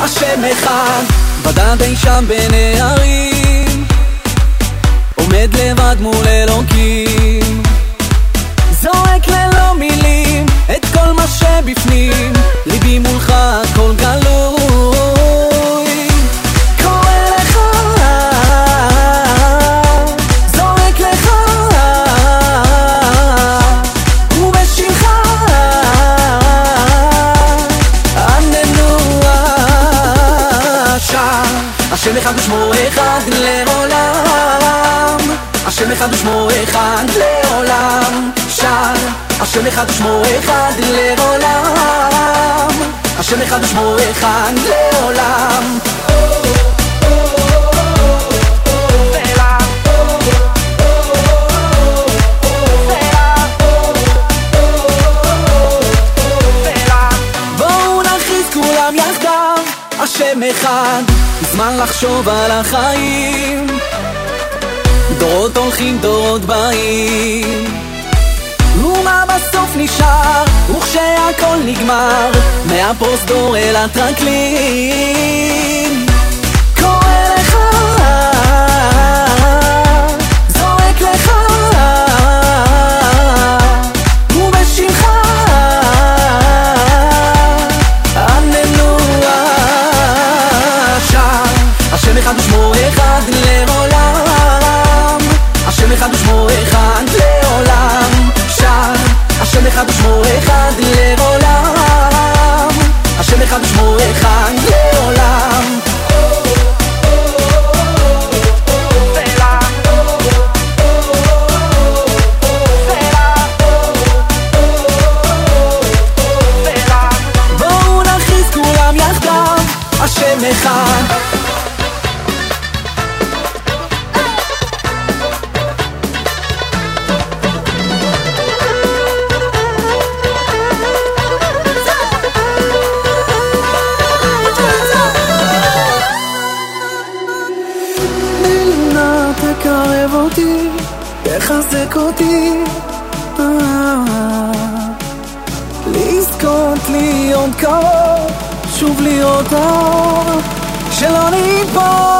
השם אחד, בדד אי שם בין הערים, עומד לבד מול אלוקים, אחד ושמו אחד לעולם. השם אחד ושמו אחד לעולם. שר השם אחד ושמו אחד לעולם. השם אחד ושמו אחד לעולם. השם אחד, זמן לחשוב על החיים. דורות הולכים, דורות באים. ומה בסוף נשאר, וכשהכל נגמר, מהפרוזדור אל הטרקלין. ושמו אחד לעולם בואו נכריז כולם יחדיו, השם אחד. אותי, תחזק אותי. לזכות להיות קרוב, שוב להיות האור, שלא ניפול.